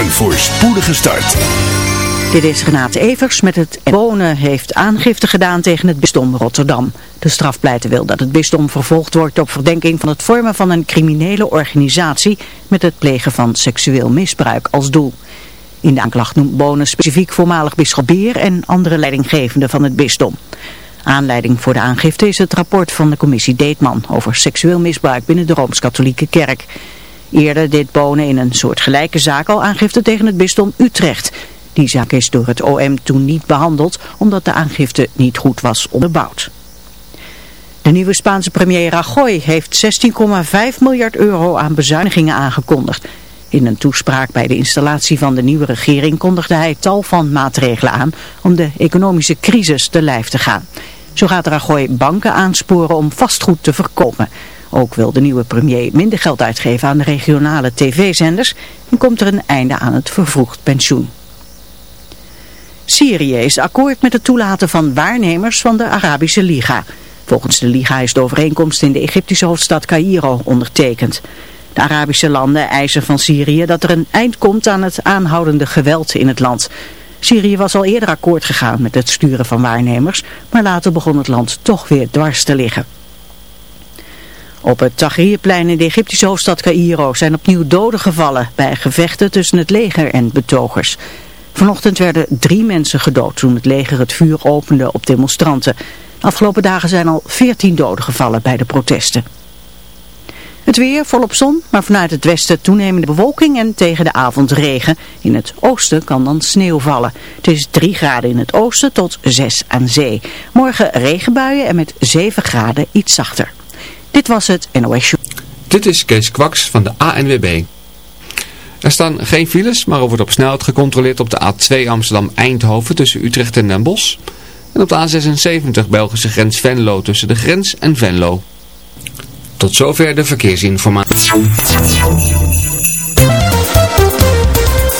Een voorspoedige start. Dit is Renate Evers met het Bonen heeft aangifte gedaan tegen het bisdom Rotterdam. De strafpleiter wil dat het bisdom vervolgd wordt op verdenking van het vormen van een criminele organisatie met het plegen van seksueel misbruik als doel. In de aanklacht noemt Bonen specifiek voormalig bisschop Beer en andere leidinggevenden van het bisdom. Aanleiding voor de aangifte is het rapport van de commissie Deetman over seksueel misbruik binnen de Rooms-Katholieke Kerk. Eerder deed Bonen in een soort gelijke zaak al aangifte tegen het bisdom Utrecht. Die zaak is door het OM toen niet behandeld omdat de aangifte niet goed was onderbouwd. De nieuwe Spaanse premier Rajoy heeft 16,5 miljard euro aan bezuinigingen aangekondigd. In een toespraak bij de installatie van de nieuwe regering kondigde hij tal van maatregelen aan om de economische crisis te lijf te gaan. Zo gaat Rajoy banken aansporen om vastgoed te verkopen. Ook wil de nieuwe premier minder geld uitgeven aan de regionale tv-zenders en komt er een einde aan het vervroegd pensioen. Syrië is akkoord met het toelaten van waarnemers van de Arabische Liga. Volgens de Liga is de overeenkomst in de Egyptische hoofdstad Cairo ondertekend. De Arabische landen eisen van Syrië dat er een eind komt aan het aanhoudende geweld in het land. Syrië was al eerder akkoord gegaan met het sturen van waarnemers, maar later begon het land toch weer dwars te liggen. Op het Tahrirplein in de Egyptische hoofdstad Cairo zijn opnieuw doden gevallen bij gevechten tussen het leger en betogers. Vanochtend werden drie mensen gedood toen het leger het vuur opende op demonstranten. Afgelopen dagen zijn al veertien doden gevallen bij de protesten. Het weer volop zon, maar vanuit het westen toenemende bewolking en tegen de avond regen. In het oosten kan dan sneeuw vallen. Het is 3 graden in het oosten tot 6 aan zee. Morgen regenbuien en met 7 graden iets zachter. Dit was het NOS Show. Dit is Kees Kwaks van de ANWB. Er staan geen files, maar er wordt op snelheid gecontroleerd op de A2 Amsterdam-Eindhoven tussen Utrecht en Den Bosch. En op de A76 Belgische grens Venlo tussen de grens en Venlo. Tot zover de verkeersinformatie.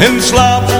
En slaap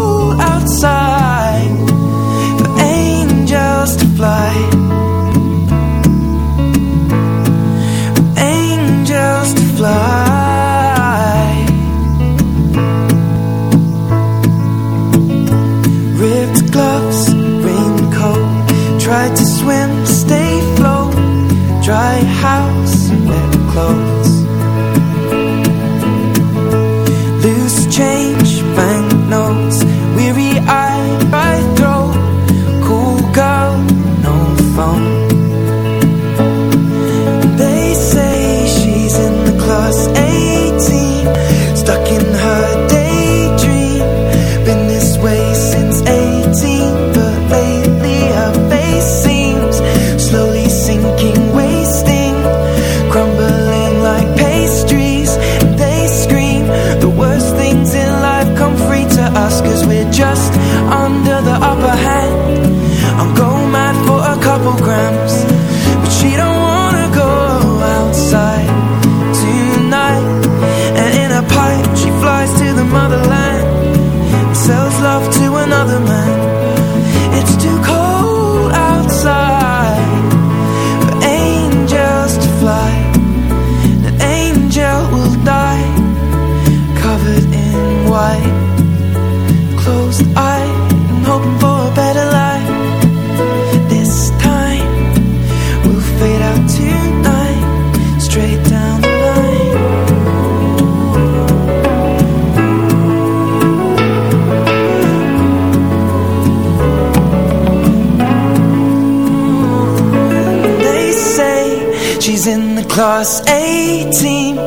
was 18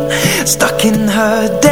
Stuck in her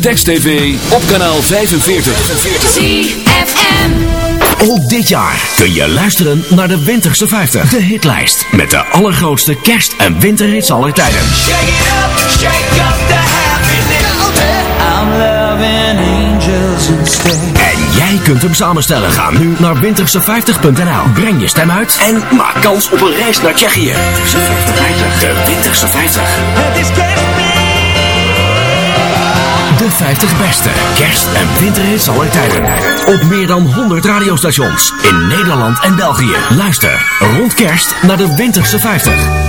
Text TV op kanaal 45. ZFM. Ook dit jaar kun je luisteren naar de Winterse 50. De hitlijst met de allergrootste kerst- en winterhits aller tijden. Shake it up, shake up the happiness. En jij kunt hem samenstellen. Ga nu naar winterse50.nl. Breng je stem uit en maak kans op een reis naar Tsjechië. De Winterse 50. De Winterse 50. Het is kerst. De 50 beste kerst- en winterhits aller tijden. Op meer dan 100 radiostations in Nederland en België. Luister rond kerst naar de Winterse 50.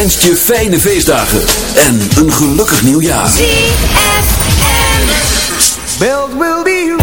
Wens je fijne feestdagen en een gelukkig nieuwjaar. Will be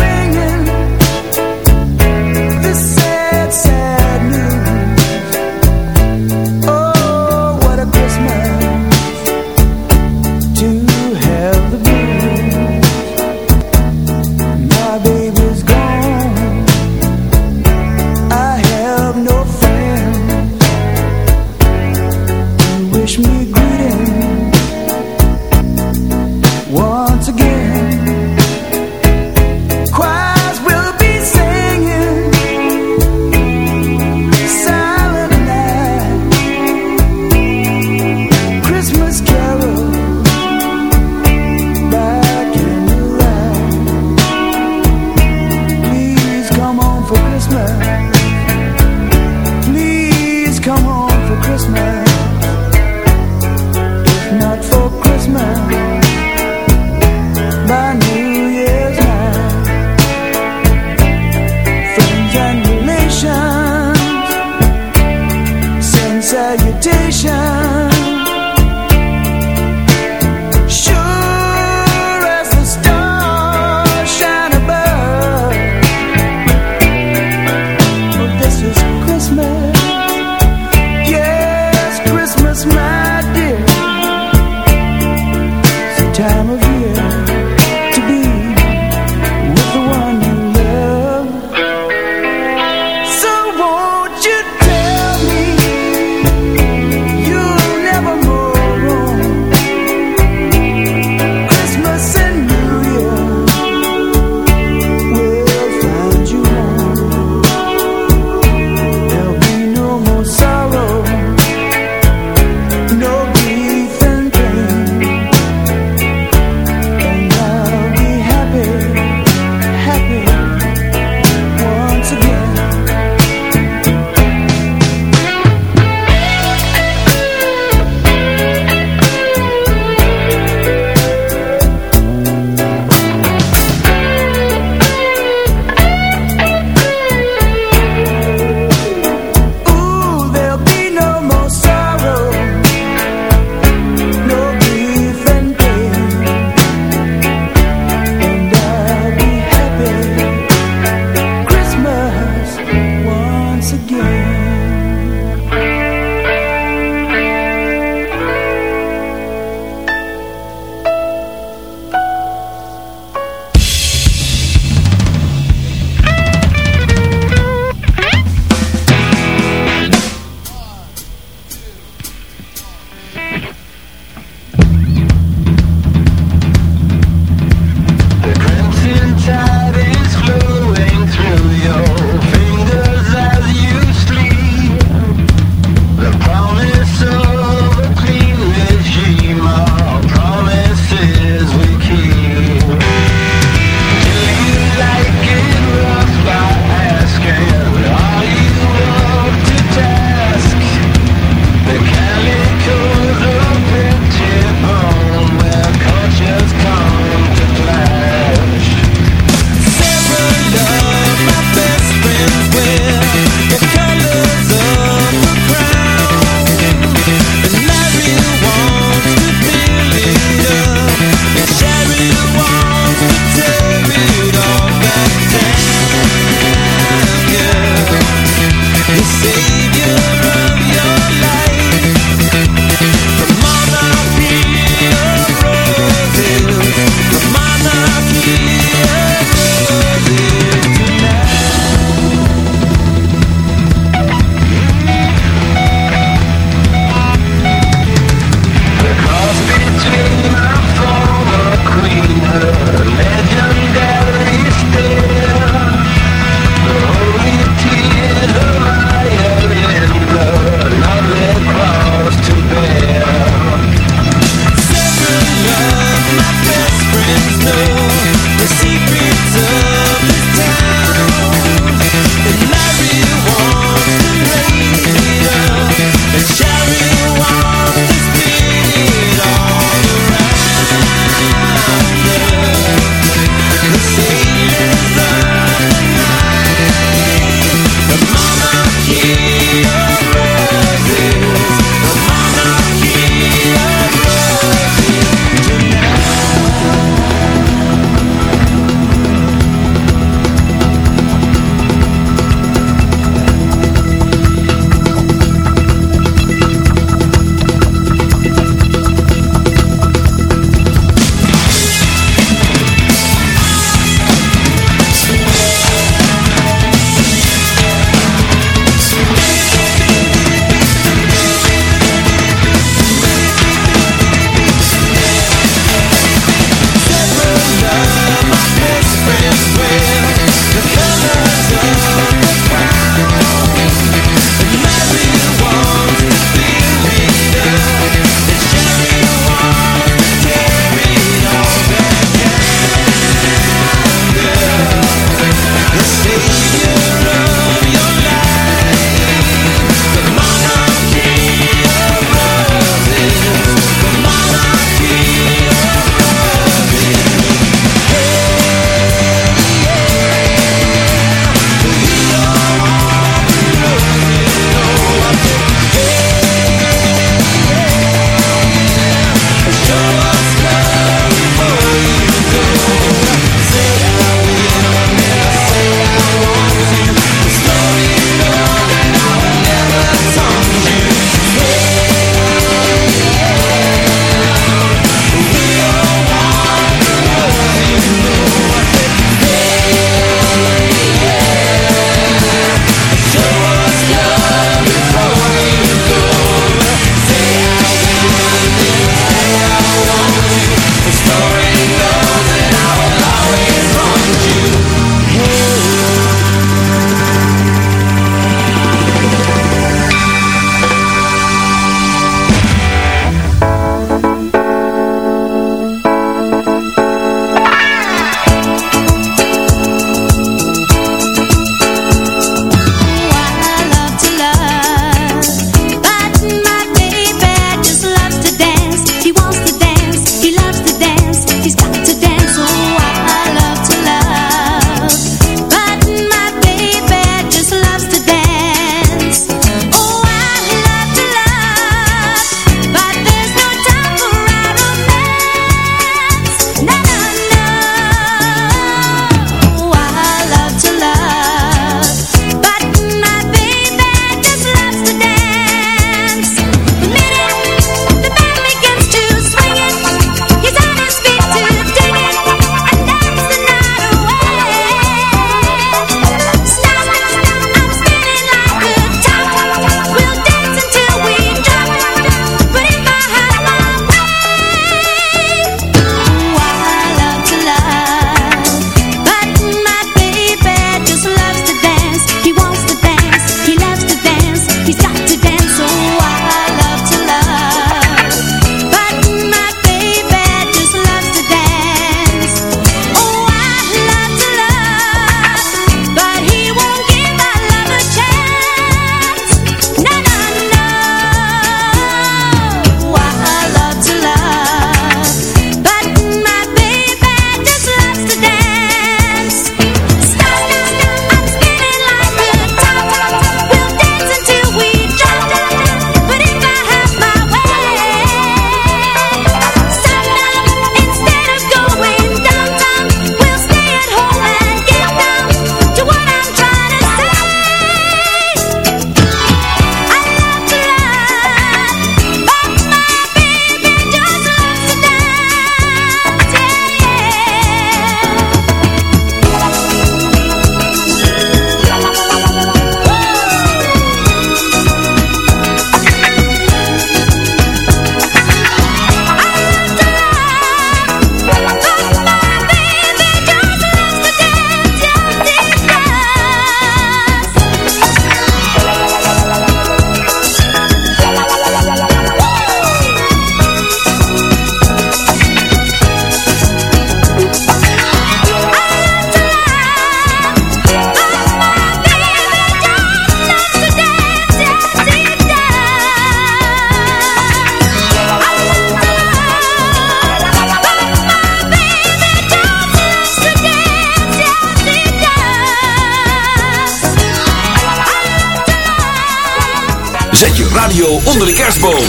radio onder de kerstboom.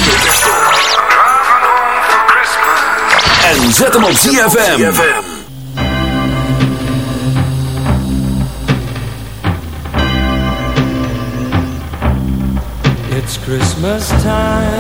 En zet hem op ZFM. It's Christmas time.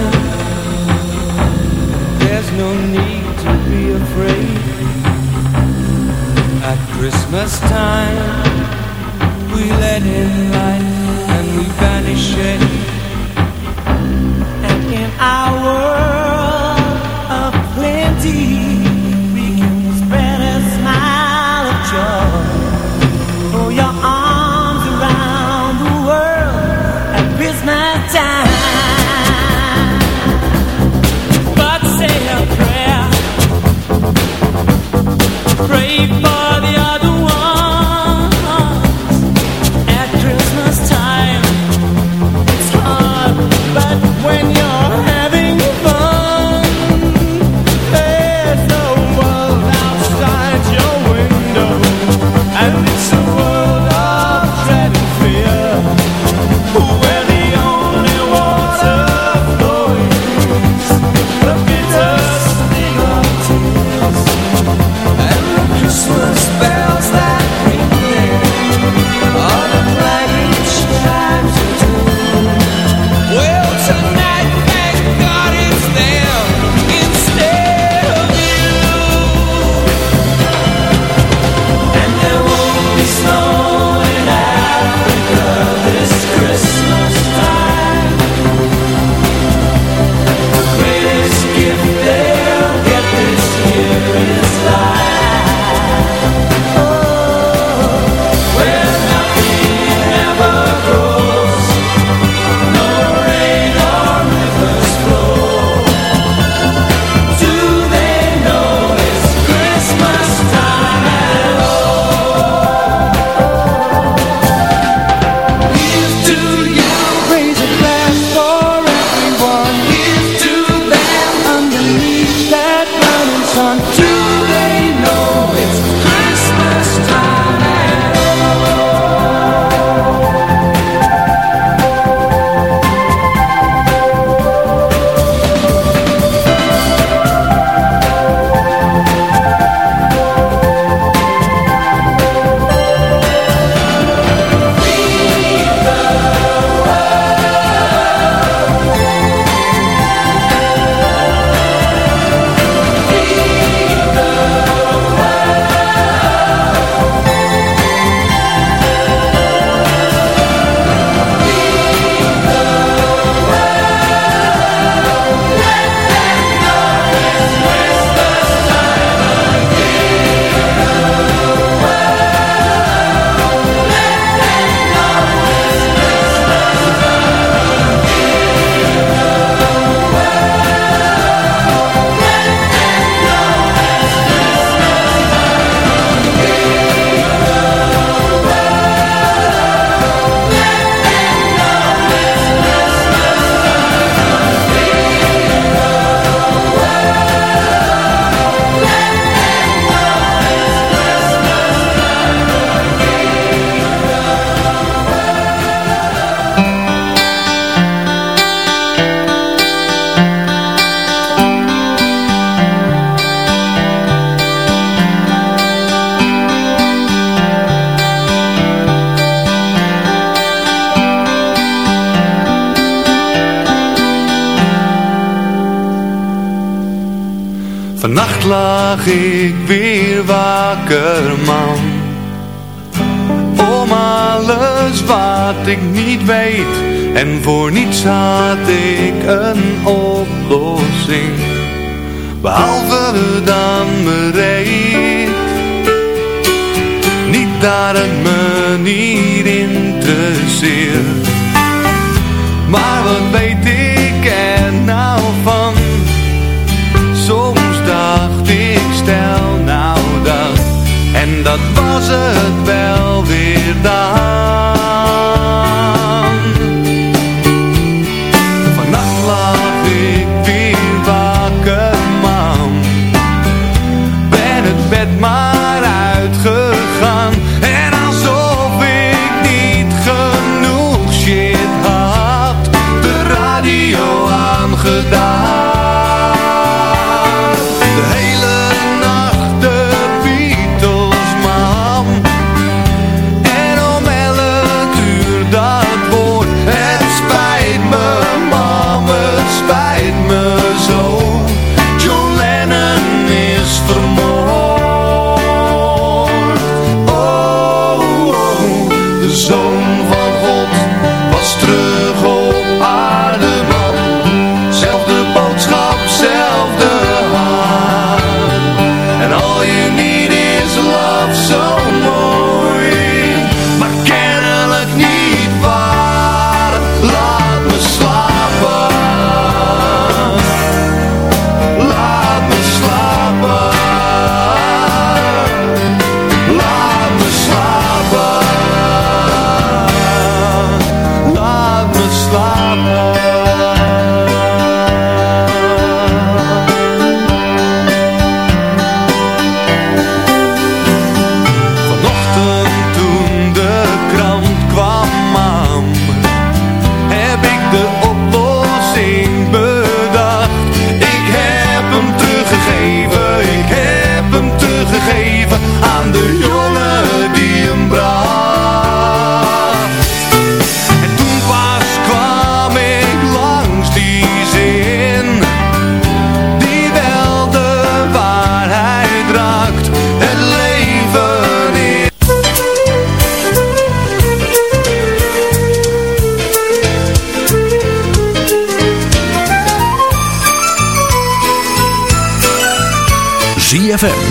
Gedaan.